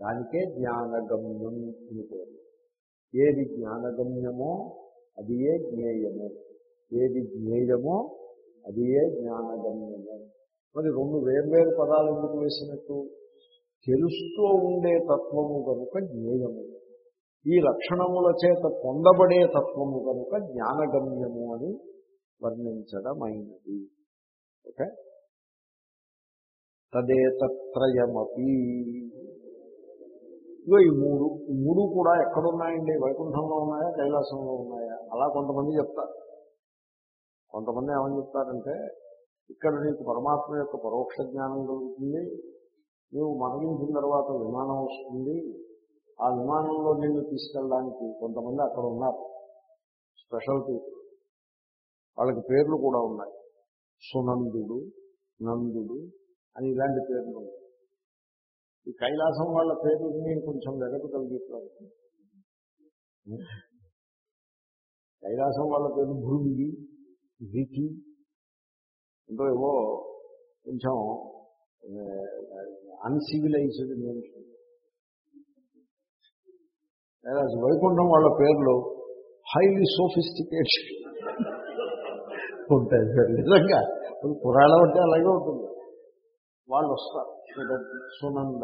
దానికే జ్ఞానగమ్యం అని పేరు. ఏది జ్ఞానగమ్యమో అది ఏ జ్ఞేయము. ఏది జ్ఞేయమో అది ఏ జ్ఞానగమ్యము. మరి రెండు వేర్వేరు పదాలు ఎందుకు వేసినట్టు? తెలుస్తూ ఉండే తత్వము కనుక జ్ఞేయము. ఈ లక్షణముల చేత పొందబడే తత్వము కనుక జ్ఞానగమ్యము అని వర్ణించడమైనది. ఓకే? తదేతత్రయమీ ఇగో ఈ మూడు ఈ మూడు కూడా ఎక్కడున్నాయండి? వైకుంఠంలో ఉన్నాయా? కైలాసంలో ఉన్నాయా? అలా కొంతమంది చెప్తారు. కొంతమంది ఏమని చెప్తారంటే ఇక్కడ నీకు పరమాత్మ యొక్క పరోక్ష జ్ఞానం కలుగుతుంది. నీవు మరణించిన తర్వాత విమానం వస్తుంది. ఆ విమానంలో నిన్ను తీసుకెళ్ళడానికి కొంతమంది అక్కడ ఉన్నారు. స్పెషల్ పీపుల్ వాళ్ళకి పేర్లు కూడా ఉన్నాయి. సునందుడు నందుడు అని ఇలాంటి పేర్లు ఉన్నాయి. ఈ కైలాసం వాళ్ళ పేర్లని కొంచెం వెగటు కలిగిస్తారు కైలాసం వాళ్ళ పేరు భృంగి వికి అంటే ఏవో కొంచెం అన్సివిలైజ్డ్ నేమ్స్ వైకుంఠం వాళ్ళ పేర్లు హైలీ సోఫిస్టికేషన్ ఉంటాయి సార్ నిజంగా. పురాణం అంటే అలాగే ఉంటుంది. వాళ్ళు వస్తారు. సునంద.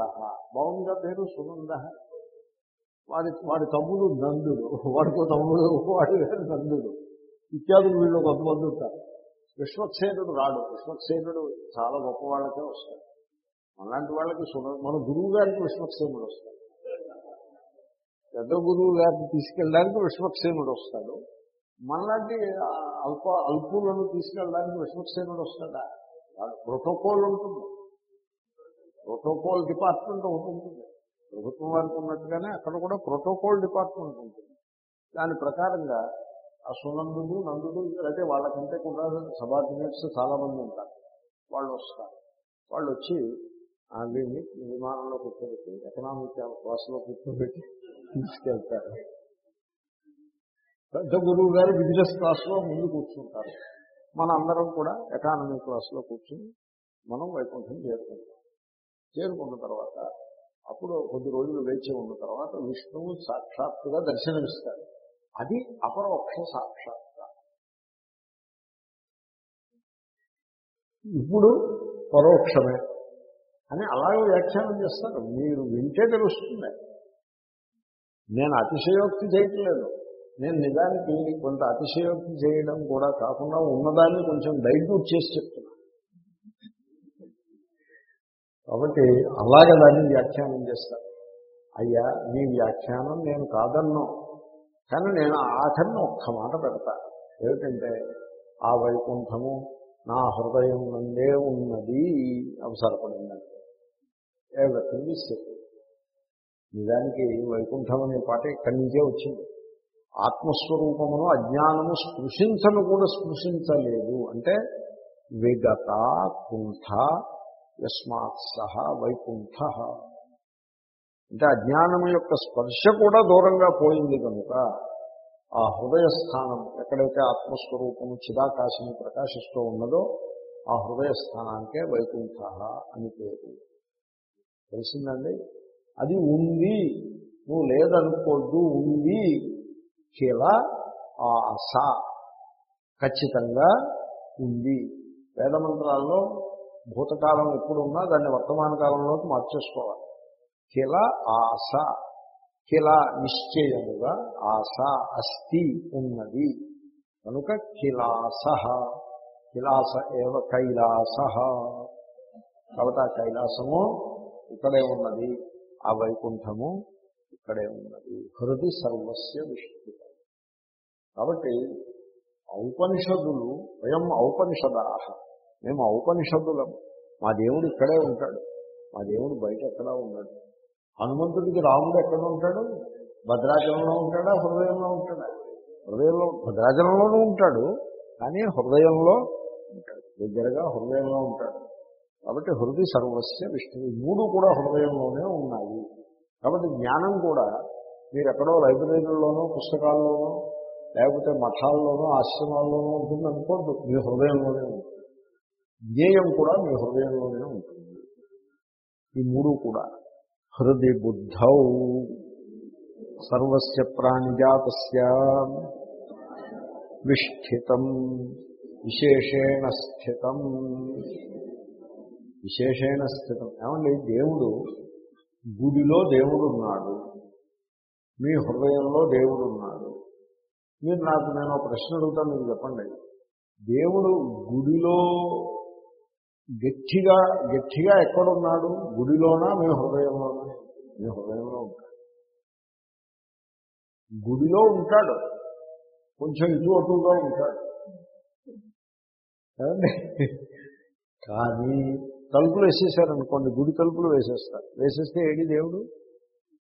బాగుందా పేరు? సునంద. వాడి వాడి తమ్ముడు నందుడు. వాడితో తమ్ముడు వాడి పేరు నందుడు. ఇత్యాదులు వీళ్ళు కొంతమంది ఉంటారు. విశ్వక్సేనుడు రాడు. విశ్వక్సేనుడు చాలా గొప్ప వాళ్ళకే వస్తాడు. అలాంటి వాళ్ళకి సున మన గురువు గారికి విశ్వక్సేనుడు వస్తాడు. పెద్ద గురువు గారిని తీసుకెళ్ళడానికి విశ్వక్సేనుడు వస్తాడు. మనలాంటి అల్ప అల్పులను తీసుకెళ్ళడానికి విశ్వక్సేనుడు వస్తాడా? ప్రోటోకాల్ ఉంటుంది. ప్రోటోకాల్ డిపార్ట్మెంట్ ఒకటి ఉంటుంది. ప్రభుత్వం వారికి ఉన్నట్టుగానే అక్కడ కూడా ప్రోటోకాల్ డిపార్ట్మెంట్ ఉంటుంది. దాని ప్రకారంగా ఆ సునందుడు నందుడు అయితే వాళ్ళకంటే కూడా సబార్డినేట్స్ చాలామంది ఉంటారు. వాళ్ళు వస్తారు. వాళ్ళు వచ్చి వీడిని విమానంలో కూర్చోబెట్టి ఎకనామిక్ క్లాస్లో కూర్చోబెట్టి తీసుకెళ్తారు. పెద్ద గురువు గారు బిజినెస్ క్లాస్లో ముందు కూర్చుంటారు. మన అందరం కూడా ఎకానమీ క్లాస్లో కూర్చుని మనం వైకుంఠం చేరుకుంటాం. చేరుకున్న తర్వాత అప్పుడు కొద్ది రోజులు వేచి ఉన్న తర్వాత విష్ణువు సాక్షాత్తుగా దర్శనమిస్తాడు. అది అపరోక్ష సాక్షాత్కారం ఇప్పుడు పరోక్షమే అని అలాగే వ్యాఖ్యానం చేస్తారు. మీరు వింటే తెలుస్తుంది. నేను అతిశయోక్తి చేయట్లేదు. నేను నిజానికి కొంత అతిశయోక్తి చేయడం కూడా కాకుండా ఉన్నదాన్ని కొంచెం డైల్యూట్ చేసి చెప్తున్నాను కాబట్టి అలాగే దాన్ని వ్యాఖ్యానం చేస్తారు. అయ్యా నీ వ్యాఖ్యానం నేను కాదన్నో కానీ నేను ఆఖరిని ఒక్క మాట పెడతా. ఏమిటంటే ఆ వైకుంఠము నా హృదయం నుండే ఉన్నది అవసరపడిందంటే ఎవరిథింగ్ సెట్ నిజానికి వైకుంఠం అనే పాట ఇక్కడి నుంచే వచ్చింది. ఆత్మస్వరూపమును అజ్ఞానము స్పృశించను కూడా స్పృశించలేదు. అంటే విగత కుంఠ యస్మాత్ సహ వైకుంఠ. అంటే అజ్ఞానం యొక్క స్పర్శ కూడా దూరంగా పోయింది కనుక ఆ హృదయ స్థానం ఎక్కడైతే ఆత్మస్వరూపము చిదాకాశము ప్రకాశిస్తూ ఉన్నదో ఆ హృదయ స్థానానికే వైకుంఠ అని పేరు. తెలిసిందండి? అది ఉంది. నువ్వు లేదనుకోద్దు ఉంది. కిల ఆశ ఖచ్చితంగా ఉంది. వేదమంత్రాల్లో భూతకాలం ఎప్పుడున్నా దాన్ని వర్తమాన కాలంలోకి మార్చేసుకోవాలి. కిల ఆశ కిల నిశ్చయముగా ఆశ అస్థి ఉన్నది. కనుక కిలాస కిలాస ఏవ కైలాస కాబట్టి ఆ కైలాసము ఇక్కడే ఉన్నది. ఆ వైకుంఠము ఇక్కడే ఉన్నది. హృది సర్వస్య విష్ణు. కాబట్టి ఔపనిషదులు వయం ఔపనిషదాహ. మేము ఔపనిషద్దులం మా దేవుడు ఇక్కడే ఉంటాడు. మా దేవుడు బయట ఎక్కడా ఉన్నాడు హనుమంతుడికి రాముడు ఎక్కడ ఉంటాడు? భద్రాచలంలో ఉంటాడా? హృదయంలో ఉంటాడా? హృదయంలో భద్రాచలంలోనూ ఉంటాడు కానీ హృదయంలో ఉంటాడు. దగ్గరగా హృదయంలో ఉంటాడు. కాబట్టి హృదయ సర్వస్య విష్ణువు. మూడు కూడా హృదయంలోనే ఉన్నాయి. కాబట్టి జ్ఞానం కూడా మీరు ఎక్కడో లైబ్రరీలోనో పుస్తకాల్లోనో లేకపోతే మఠాల్లోనో ఆశ్రమాల్లోనో ఉంటుంది అనుకోద్దు మీ హృదయంలోనే ఉంటుంది జ్ఞేయం కూడా మీ హృదయంలోనే ఉంటుంది. ఈ మూడు కూడా. హృది బుద్ధౌ సర్వస్య ప్రాణిజాత విష్ఠితం విశేషేణ స్థితం. విశేషేణ స్థితం. ఏమండి? దేవుడు గుడిలో దేవుడు ఉన్నాడు మీ హృదయంలో దేవుడు ఉన్నాడు మీరు నాకు నేను ఒక ప్రశ్న అడుగుతాను మీరు చెప్పండి. దేవుడు గుడిలో గట్టిగా గట్టిగా ఎక్కడున్నాడు? గుడిలోనా? మీ హృదయంలోనా మీ హృదయంలో ఉంటాడు. గుడిలో ఉంటాడు. కొంచెం ఇటు అటుగా ఉంటాడు. కానీ తలుపులు వేసేసారనుకోండి గుడి తలుపులు వేసేస్తారు. వేసేస్తే ఏడి దేవుడు?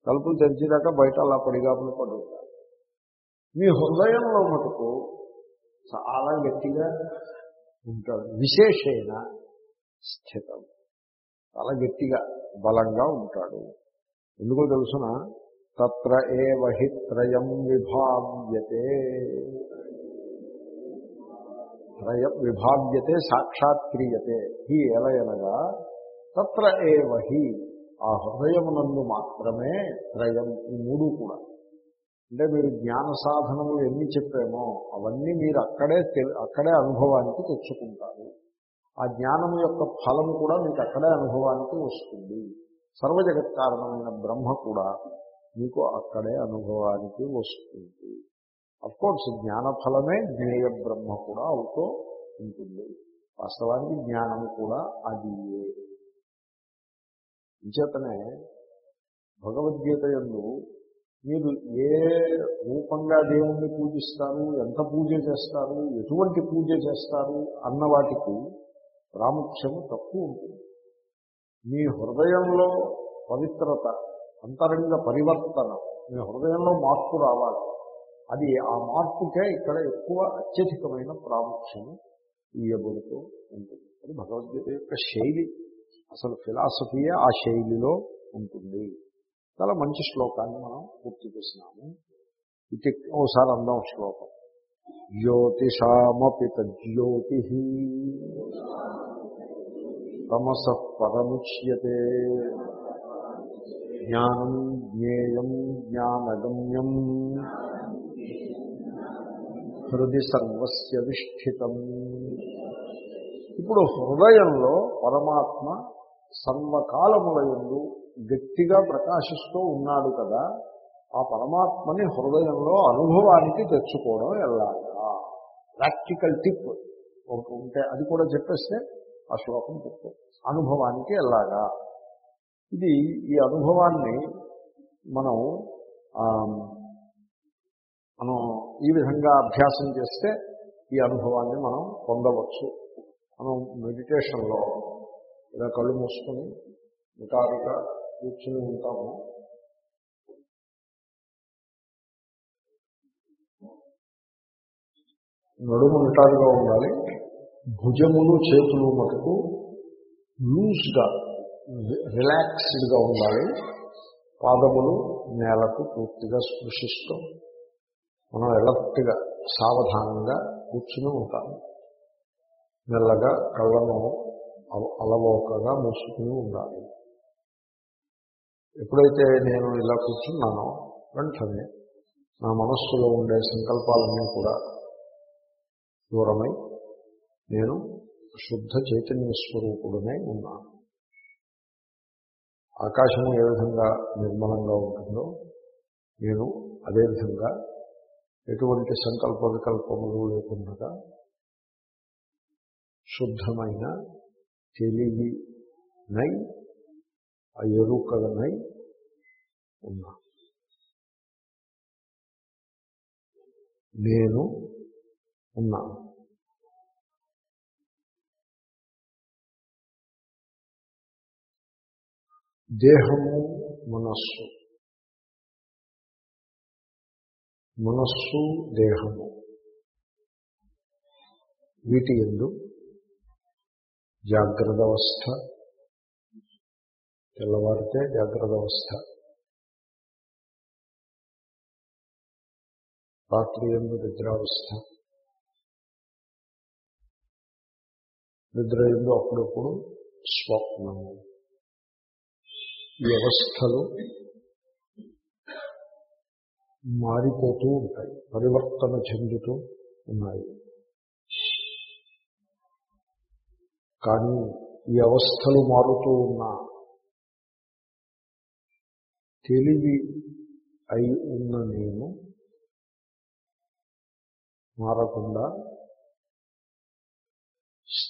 తలుపులు తెరిచేదాకా బయట అలా పడిగాపులు పడుతారు మీ హృదయంలో మటుకు చాలా గట్టిగా ఉంటాడు. విశేషైన? స్థితం. చాలా గట్టిగా బలంగా ఉంటాడు. ఎందుకో తెలుసిన? తత్ర ఏ వహిత్రయం విభావ్యతే. త్రయం విభావ్యతే సాక్షాత్క్రియతే హి ఎలయనగా తత్ర ఏ వహి ఆ హృదయమునందు మాత్రమే త్రయం ఈ మూడు కూడా. అంటే మీరు జ్ఞాన సాధనములు ఎన్ని చెప్పామో అవన్నీ మీరు అక్కడే అక్కడే అనుభవానికి తెచ్చుకుంటారు. ఆ జ్ఞానం యొక్క ఫలము కూడా మీకు అక్కడే అనుభవానికి వస్తుంది. సర్వజగత్ కారణమైన బ్రహ్మ కూడా మీకు అక్కడే అనుభవానికి వస్తుంది. అఫ్కోర్స్ జ్ఞాన ఫలమే జ్ఞేయ బ్రహ్మ కూడా అవుతూ ఉంటుంది. వాస్తవానికి జ్ఞానం కూడా అది. ఇంచేతనే భగవద్గీత ఎందు మీరు ఏ రూపంగా దేవుణ్ణి పూజిస్తారు ఎంత పూజ చేస్తారు ఎటువంటి పూజ చేస్తారు అన్న వాటికి ప్రాముఖ్యము తక్కువ ఉంటుంది. మీ హృదయంలో పవిత్రత అంతరంగ పరివర్తన మీ హృదయంలో మార్పు రావాలి. అది ఆ మార్పుకే ఇక్కడ ఎక్కువ అత్యధికమైన ప్రాముఖ్యము ఇవ్వబడుతూ ఉంటుంది. అది భగవద్గీత యొక్క శైలి. అసలు ఫిలాసఫీయే ఆ శైలిలో ఉంటుంది. చాలా మంచి శ్లోకాన్ని మనం పూర్తి చేసినాము. ఇది ఓసారి అందాం శ్లోకం. జ్యోతిషామపి జ్యోతి తమస పరముచ్యతే జ్ఞానం జ్ఞేయం జ్ఞానగమ్యం హృది సర్వస్య విష్ఠితం. ఇప్పుడు హృదయంలో పరమాత్మ సర్వకాలములయందు గట్టిగా ప్రకాశిస్తూ ఉన్నాడు కదా ఆ పరమాత్మని హృదయంలో అనుభవానికి తెచ్చుకోవడం ఎలాగా? ప్రాక్టికల్ టిప్ ఒకటి ఉంటే అది కూడా చెప్పేస్తే ఆ శ్లోకం చెప్తాం అనుభవానికి ఎలాగా? ఇది ఈ అనుభవాన్ని మనం మనం ఈ విధంగా అభ్యాసం చేస్తే ఈ అనుభవాన్ని మనం పొందవచ్చు. మనం మెడిటేషన్లో ఇలా కళ్ళు మూసుకొని నిటారుగా కూర్చుని ఉంటాము. నడుము నిటారుగా ఉండాలి. భుజములు చేతులు మటుకు లూజ్గా రిలాక్స్డ్గా ఉండాలి. పాదములు నేలకు పూర్తిగా స్పృశిస్తూ మనం ఎలర్ట్గా సావధానంగా కూర్చుని ఉంటాము. మెల్లగా కళ్ళను అలవోకగా మూసుకుని ఉండాలి. ఎప్పుడైతే నేను ఇలా కూర్చున్నానో వెంటనే నా మనస్సులో ఉండే సంకల్పాలన్నీ కూడా దూరమై నేను శుద్ధ చైతన్య స్వరూపుడునే ఉన్నాను. ఆకాశము ఏ విధంగా నిర్మలంగా ఉంటుందో నేను అదేవిధంగా ఎటువంటి సంకల్ప వికల్పములు లేకుండా శుద్ధమైన తెలివి నై ఆ ఎరుకలనై ఉన్నా నేను ఉన్నాను దేహము మనస్సు. మనస్సు దేహము. వీటి ఎందు జాగ్రత్త అవస్థ. తెల్లవారితే జాగ్రత్త అవస్థ. రాత్రి ఎందు నిద్రావస్థ. నిద్ర ఎందు అప్పుడప్పుడు స్వప్నము వ్యవస్థలు మారిపోతూ ఉంటాయి పరివర్తన చెందుతూ ఉన్నాయి. కానీ ఈ అవస్థలు మారుతూ ఉన్న తెలివి అయి ఉన్న నేను మారకుండా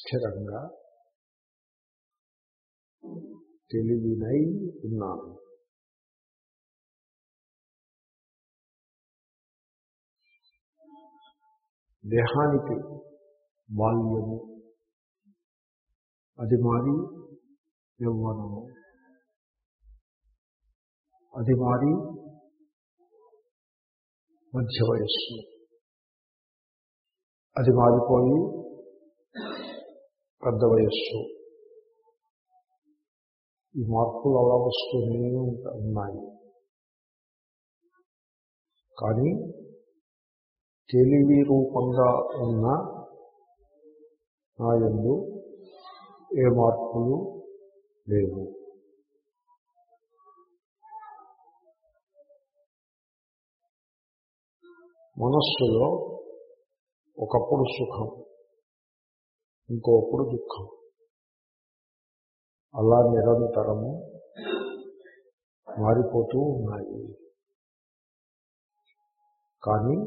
స్థిరంగా తెలివినై ఉన్నాను. దేహానికి బాల్యము అది మారి యవ్వనము అది మారి మధ్య వయస్సు అది మారిపోయి పెద్ద వయస్సు. ఈ మార్పులు అలా వస్తూనే ఉన్నాయి. కానీ తెలివి రూపంగా ఉన్న నా ఎందు ఏ మార్పులు లేవు. మనస్సులో ఒకప్పుడు సుఖం ఇంకొకప్పుడు దుఃఖం. అలా నిరంతరము మారిపోతూ ఉన్నాయి. కానీ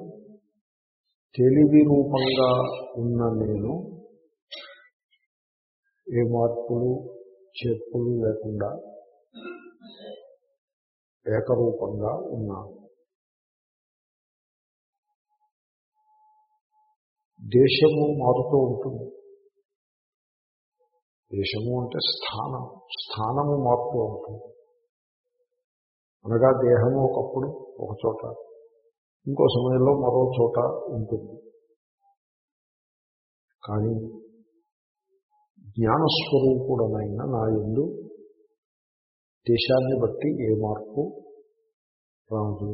తెలివి రూపంగా ఉన్న నేను ఏ మార్పులు చేర్పులు లేకుండా ఏకరూపంగా ఉన్నాను. దేశము మారుతూ ఉంటుంది. దేశము అంటే స్థానం స్థానము మార్పు ఉంటుంది. అనగా దేహము ఒకప్పుడు ఒక చోట ఇంకో సమయంలో మరో చోట ఉంటుంది. కానీ జ్ఞానస్వరూపుడనైనా నా ఎందు దేశాన్ని బట్టి ఏ మార్పు రాదు.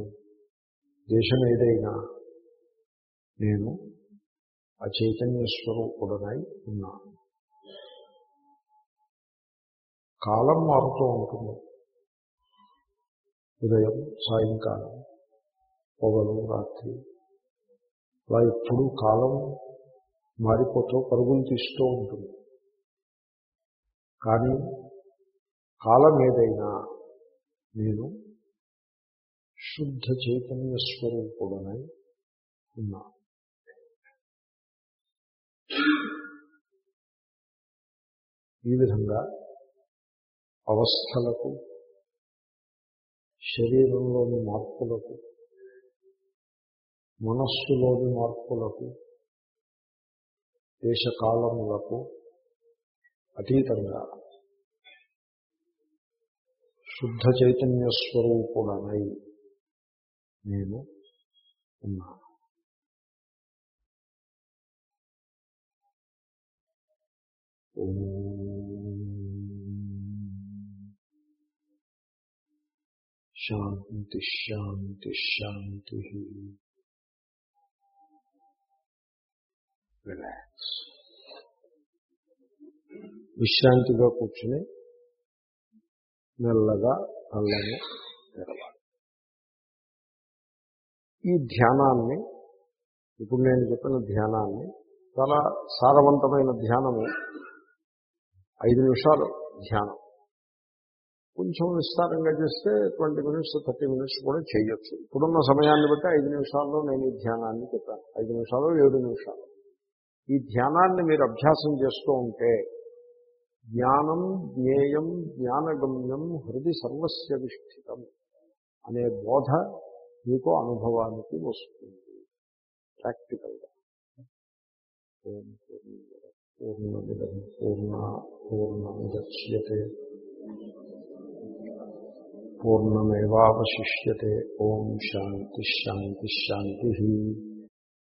దేశం ఏదైనా నేను ఆ చైతన్య స్వరూపుడనై ఉన్నాను కాలం మారుతూ ఉంటుంది. ఉదయం సాయంకాలం పొగలు రాత్రి. అలా ఎప్పుడు కాలం మారిపోతూ పరుగులు తీస్తూ ఉంటుంది. కానీ కాలం ఏదైనా నేను శుద్ధ చైతన్య స్వరూపుడనై ఉన్నా. ఈ విధంగా అవస్థలకు శరీరంలోని మార్పులకు మనస్సులోని మార్పులకు దేశకాలములకు అతీతంగా శుద్ధ చైతన్య స్వరూపుడనై నేను ఉన్నాను. శాంతి శాంతి శాంతి రిలాక్స్ విశ్రాంతిగా కూర్చుని మెల్లగా కళ్ళని తెరవాలి. ఈ ధ్యానాన్ని ఇప్పుడు నేను చెప్పిన ధ్యానాన్ని చాలా సారవంతమైన ధ్యానము ఐదు నిమిషాలు ధ్యానం. కొంచెం విస్తారంగా చేస్తే ట్వంటీ మినిట్స్ థర్టీ మినిట్స్ కూడా చేయొచ్చు. ఇప్పుడున్న సమయాన్ని బట్టి ఐదు నిమిషాల్లో నేను ఈ ధ్యానాన్ని చెప్పాను. ఐదు నిమిషాలు ఏడు నిమిషాలు. ఈ ధ్యానాన్ని మీరు అభ్యాసం చేస్తూ ఉంటే జ్ఞానం జ్ఞేయం జ్ఞానగమ్యం హృది సర్వస్య విష్ఠితం అనే బోధ మీకు అనుభవానికి వస్తుంది. ప్రాక్టికల్గా. ఓం పూర్ణ పూర్ణ పూర్ణమేవాశిష్యే ఓం శాంతిశాంతిశాంతి